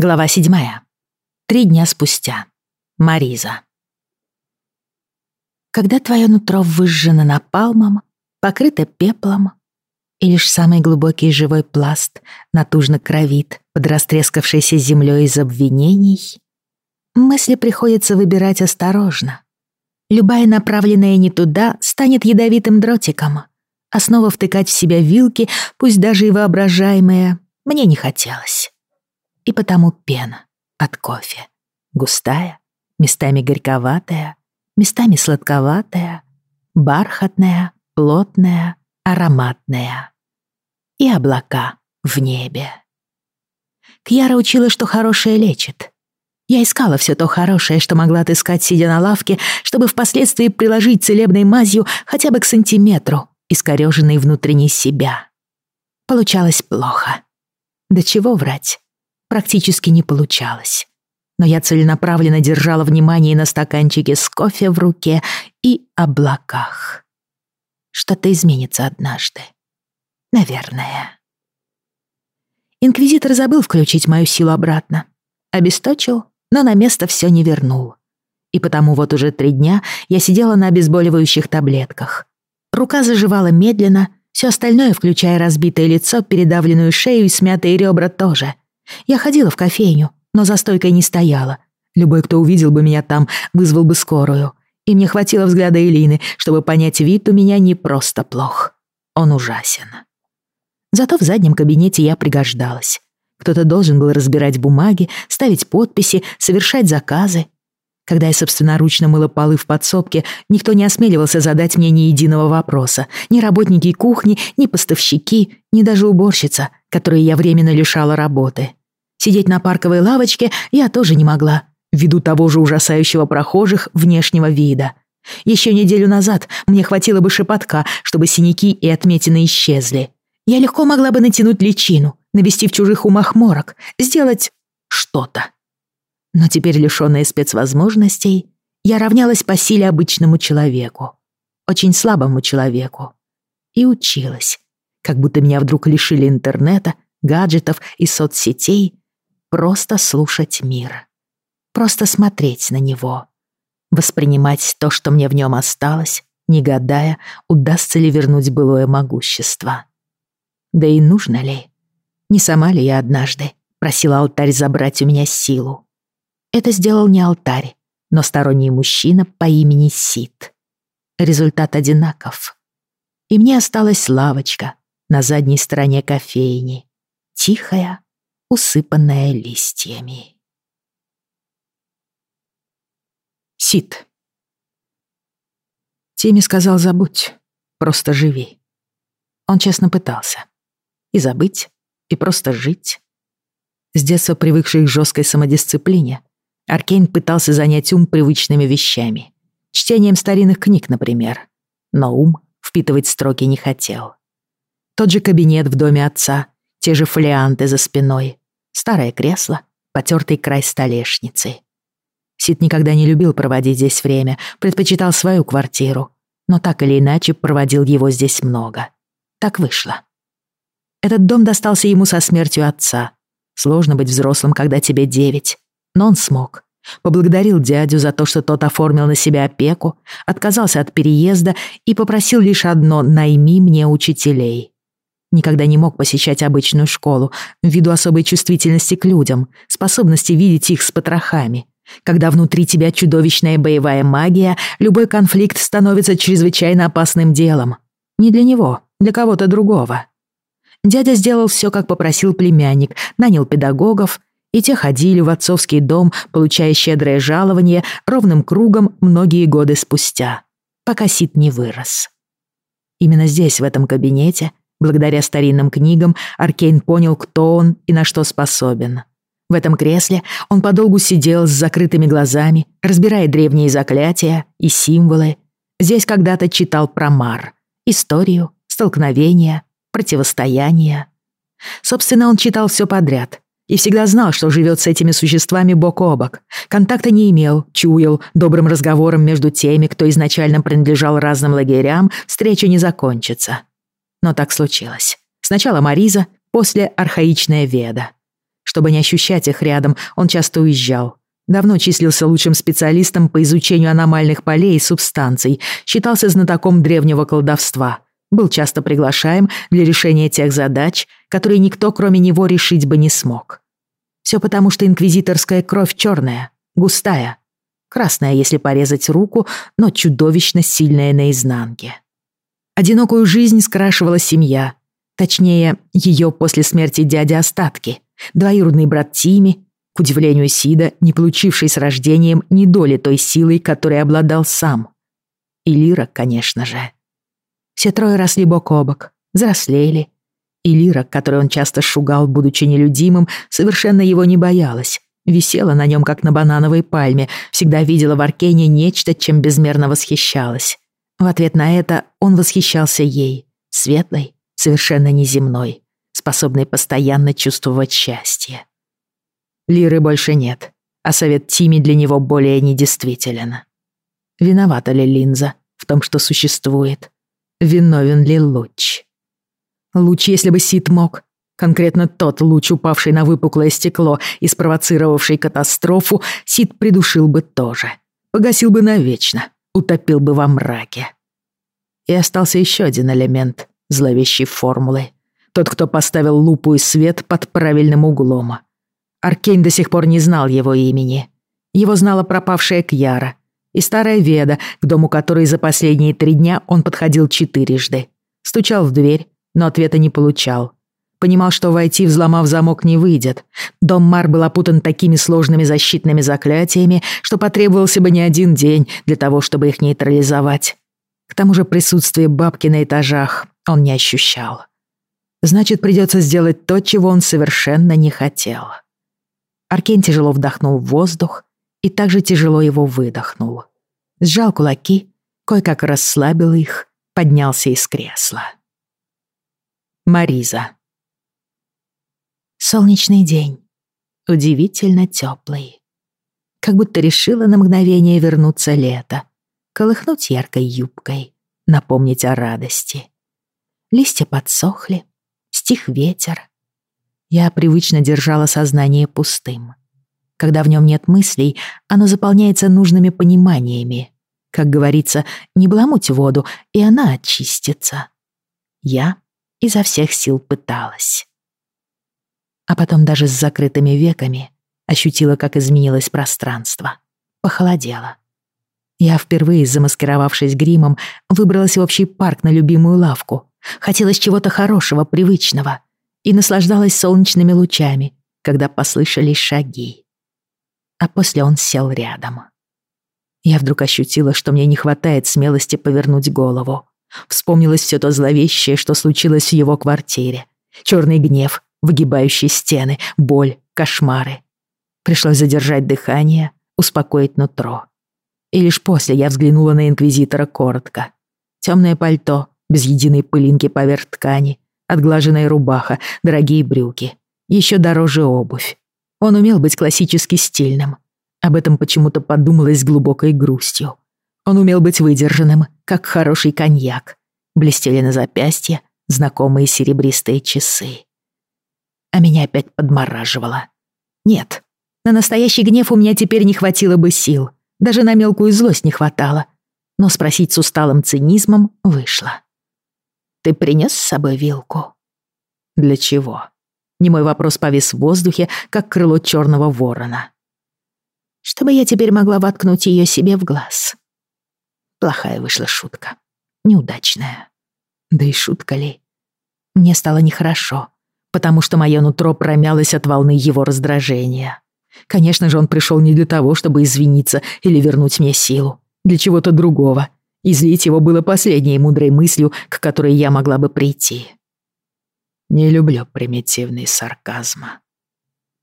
Глава седьмая. Три дня спустя. Мариза. Когда твое нутро выжжено напалмом, покрыто пеплом, и лишь самый глубокий живой пласт натужно кровит под растрескавшейся землей из обвинений, мысли приходится выбирать осторожно. Любая направленная не туда станет ядовитым дротиком, а снова втыкать в себя вилки, пусть даже и воображаемые, мне не хотелось и потому пена от кофе. Густая, местами горьковатая, местами сладковатая, бархатная, плотная, ароматная. И облака в небе. Кьяра учила, что хорошее лечит. Я искала все то хорошее, что могла отыскать, сидя на лавке, чтобы впоследствии приложить целебной мазью хотя бы к сантиметру, искорёженной внутренней себя. Получалось плохо. Да чего врать? Практически не получалось. Но я целенаправленно держала внимание на стаканчике с кофе в руке и облаках. Что-то изменится однажды. Наверное. Инквизитор забыл включить мою силу обратно. Обесточил, но на место все не вернул. И потому вот уже три дня я сидела на обезболивающих таблетках. Рука заживала медленно, все остальное, включая разбитое лицо, передавленную шею и смятые ребра тоже — я ходила в кофейню, но за стойкой не стояла. Любой, кто увидел бы меня там, вызвал бы скорую. И мне хватило взгляда Элины, чтобы понять, вид у меня не просто плох. Он ужасен. Зато в заднем кабинете я пригождалась. Кто-то должен был разбирать бумаги, ставить подписи, совершать заказы. Когда я собственноручно мыла полы в подсобке, никто не осмеливался задать мне ни единого вопроса. Ни работники кухни, ни поставщики, ни даже уборщица, которой я временно лишала работы. Сидеть на парковой лавочке я тоже не могла, ввиду того же ужасающего прохожих внешнего вида. Еще неделю назад мне хватило бы шепотка, чтобы синяки и отметины исчезли. Я легко могла бы натянуть личину, навести в чужих умах морок, сделать что-то. Но теперь, лишённая спецвозможностей, я равнялась по силе обычному человеку, очень слабому человеку, и училась, как будто меня вдруг лишили интернета, гаджетов и соцсетей, Просто слушать мир. Просто смотреть на него. Воспринимать то, что мне в нем осталось, не гадая, удастся ли вернуть былое могущество. Да и нужно ли? Не сама ли я однажды просила алтарь забрать у меня силу? Это сделал не алтарь, но сторонний мужчина по имени Сид. Результат одинаков. И мне осталась лавочка на задней стороне кофейни. Тихая, усыпанная листьями. Сид. Тимми сказал «забудь, просто живи». Он честно пытался. И забыть, и просто жить. С детства привыкший к жесткой самодисциплине, Аркейн пытался занять ум привычными вещами. Чтением старинных книг, например. Но ум впитывать строки не хотел. Тот же кабинет в доме отца, те же фолианты за спиной, Старое кресло, потертый край столешницы. Сид никогда не любил проводить здесь время, предпочитал свою квартиру, но так или иначе проводил его здесь много. Так вышло. Этот дом достался ему со смертью отца. Сложно быть взрослым, когда тебе девять. Но он смог. Поблагодарил дядю за то, что тот оформил на себя опеку, отказался от переезда и попросил лишь одно «найми мне учителей». Никогда не мог посещать обычную школу, ввиду особой чувствительности к людям, способности видеть их с потрохами. Когда внутри тебя чудовищная боевая магия, любой конфликт становится чрезвычайно опасным делом. Не для него, для кого-то другого. Дядя сделал все, как попросил племянник, нанял педагогов, и те ходили в отцовский дом, получая щедрое жалование ровным кругом многие годы спустя, пока Сид не вырос. Именно здесь, в этом кабинете, Благодаря старинным книгам Аркейн понял, кто он и на что способен. В этом кресле он подолгу сидел с закрытыми глазами, разбирая древние заклятия и символы. Здесь когда-то читал про Мар, историю, столкновения, противостояния. Собственно, он читал все подряд и всегда знал, что живет с этими существами бок о бок. Контакта не имел, чуял, добрым разговором между теми, кто изначально принадлежал разным лагерям, встреча не закончится. Но так случилось. Сначала Мариза, после архаичная Веда. Чтобы не ощущать их рядом, он часто уезжал. Давно числился лучшим специалистом по изучению аномальных полей и субстанций, считался знатоком древнего колдовства. Был часто приглашаем для решения тех задач, которые никто, кроме него, решить бы не смог. Все потому, что инквизиторская кровь черная, густая, красная, если порезать руку, но чудовищно сильная на изнанке. Одинокую жизнь скрашивала семья, точнее, ее после смерти дяди остатки, двоюродный брат Тими, к удивлению Сида, не получивший с рождением ни доли той силой, которой обладал сам. И Лира, конечно же. Все трое росли бок о бок, взрослели. И Лира, которую он часто шугал, будучи нелюдимым, совершенно его не боялась. Висела на нем, как на банановой пальме, всегда видела в Аркене нечто, чем безмерно восхищалась. В ответ на это он восхищался ей, светлой, совершенно неземной, способной постоянно чувствовать счастье. Лиры больше нет, а совет Тими для него более недействителен. Виновата ли Линза в том, что существует? Виновен ли луч? Луч, если бы Сид мог, конкретно тот луч, упавший на выпуклое стекло и спровоцировавший катастрофу, Сид придушил бы тоже. Погасил бы навечно, утопил бы во мраке. И остался еще один элемент зловещей формулы. Тот, кто поставил лупу и свет под правильным углом. Аркейн до сих пор не знал его имени. Его знала пропавшая Кьяра и старая Веда, к дому которой за последние три дня он подходил четырежды. Стучал в дверь, но ответа не получал. Понимал, что войти, взломав замок, не выйдет. Дом Мар был опутан такими сложными защитными заклятиями, что потребовался бы не один день для того, чтобы их нейтрализовать. К тому же присутствие бабки на этажах он не ощущал. Значит, придется сделать то, чего он совершенно не хотел. Аркен тяжело вдохнул воздух и также тяжело его выдохнул. Сжал кулаки, кое-как расслабил их, поднялся из кресла. Мариза. Солнечный день. Удивительно теплый. Как будто решила на мгновение вернуться лето, колыхнуть яркой юбкой, напомнить о радости. Листья подсохли, стих ветер, я привычно держала сознание пустым. Когда в нем нет мыслей, оно заполняется нужными пониманиями. Как говорится, не бламуть воду, и она очистится. Я изо всех сил пыталась. А потом даже с закрытыми веками ощутила, как изменилось пространство. Похолодело. Я, впервые замаскировавшись гримом, выбралась в общий парк на любимую лавку. Хотелось чего-то хорошего, привычного — и наслаждалась солнечными лучами, когда послышались шаги. А после он сел рядом. Я вдруг ощутила, что мне не хватает смелости повернуть голову. Вспомнилось все то зловещее, что случилось в его квартире. Черный гнев, выгибающие стены, боль, кошмары. Пришлось задержать дыхание, успокоить нутро. И лишь после я взглянула на инквизитора коротко. Темное пальто, без единой пылинки поверх ткани, Отглаженная рубаха, дорогие брюки. Еще дороже обувь. Он умел быть классически стильным. Об этом почему-то подумалось с глубокой грустью. Он умел быть выдержанным, как хороший коньяк. Блестели на запястье знакомые серебристые часы. А меня опять подмораживало. Нет, на настоящий гнев у меня теперь не хватило бы сил. Даже на мелкую злость не хватало. Но спросить с усталым цинизмом вышло. Ты принес с собой вилку? Для чего? Немой вопрос повис в воздухе, как крыло черного ворона. Чтобы я теперь могла воткнуть ее себе в глаз. Плохая вышла шутка. Неудачная. Да и шутка ли? Мне стало нехорошо, потому что мое нутро промялось от волны его раздражения. Конечно же, он пришел не для того, чтобы извиниться или вернуть мне силу. Для чего-то другого. Излить его было последней мудрой мыслью, к которой я могла бы прийти. Не люблю примитивный сарказм.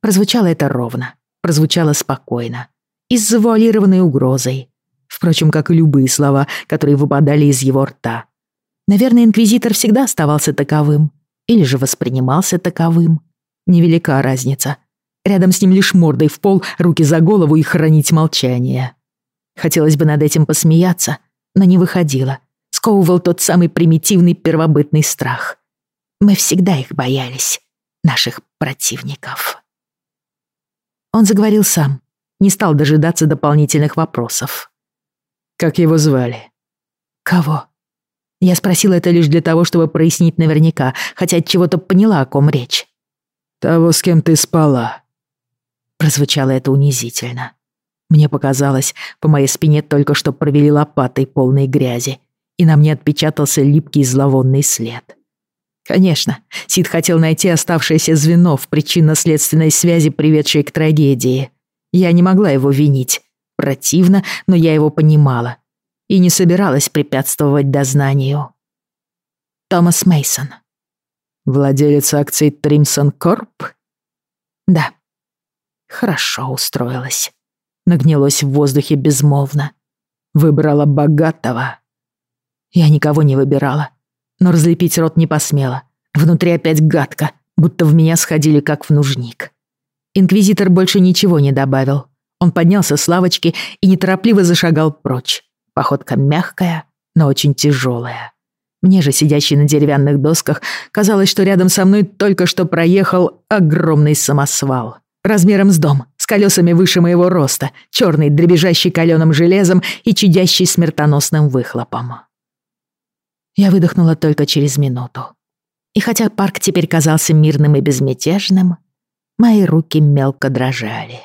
Прозвучало это ровно, прозвучало спокойно и с завуалированной угрозой. Впрочем, как и любые слова, которые выпадали из его рта. Наверное, инквизитор всегда оставался таковым. Или же воспринимался таковым. Невелика разница. Рядом с ним лишь мордой в пол, руки за голову и хранить молчание. Хотелось бы над этим посмеяться, но не выходила. Сковывал тот самый примитивный первобытный страх. Мы всегда их боялись, наших противников. Он заговорил сам, не стал дожидаться дополнительных вопросов. «Как его звали?» «Кого?» Я спросила это лишь для того, чтобы прояснить наверняка, хотя от чего-то поняла, о ком речь. «Того, с кем ты спала». Прозвучало это унизительно. Мне показалось, по моей спине только что провели лопатой полной грязи, и на мне отпечатался липкий зловонный след. Конечно, Сид хотел найти оставшееся звено в причинно-следственной связи, приведшей к трагедии. Я не могла его винить. Противно, но я его понимала. И не собиралась препятствовать дознанию. Томас Мейсон. Владелец акций Тримсон Корп? Да. Хорошо устроилась. Нагнилось в воздухе безмолвно. Выбрала богатого. Я никого не выбирала но разлепить рот не посмела. Внутри опять гадко, будто в меня сходили как в нужник. Инквизитор больше ничего не добавил. Он поднялся с лавочки и неторопливо зашагал прочь. Походка мягкая, но очень тяжелая. Мне же, сидящий на деревянных досках, казалось, что рядом со мной только что проехал огромный самосвал. Размером с дом, с колесами выше моего роста, черный, дребезжащий каленым железом и чадящий смертоносным выхлопом. Я выдохнула только через минуту. И хотя парк теперь казался мирным и безмятежным, мои руки мелко дрожали.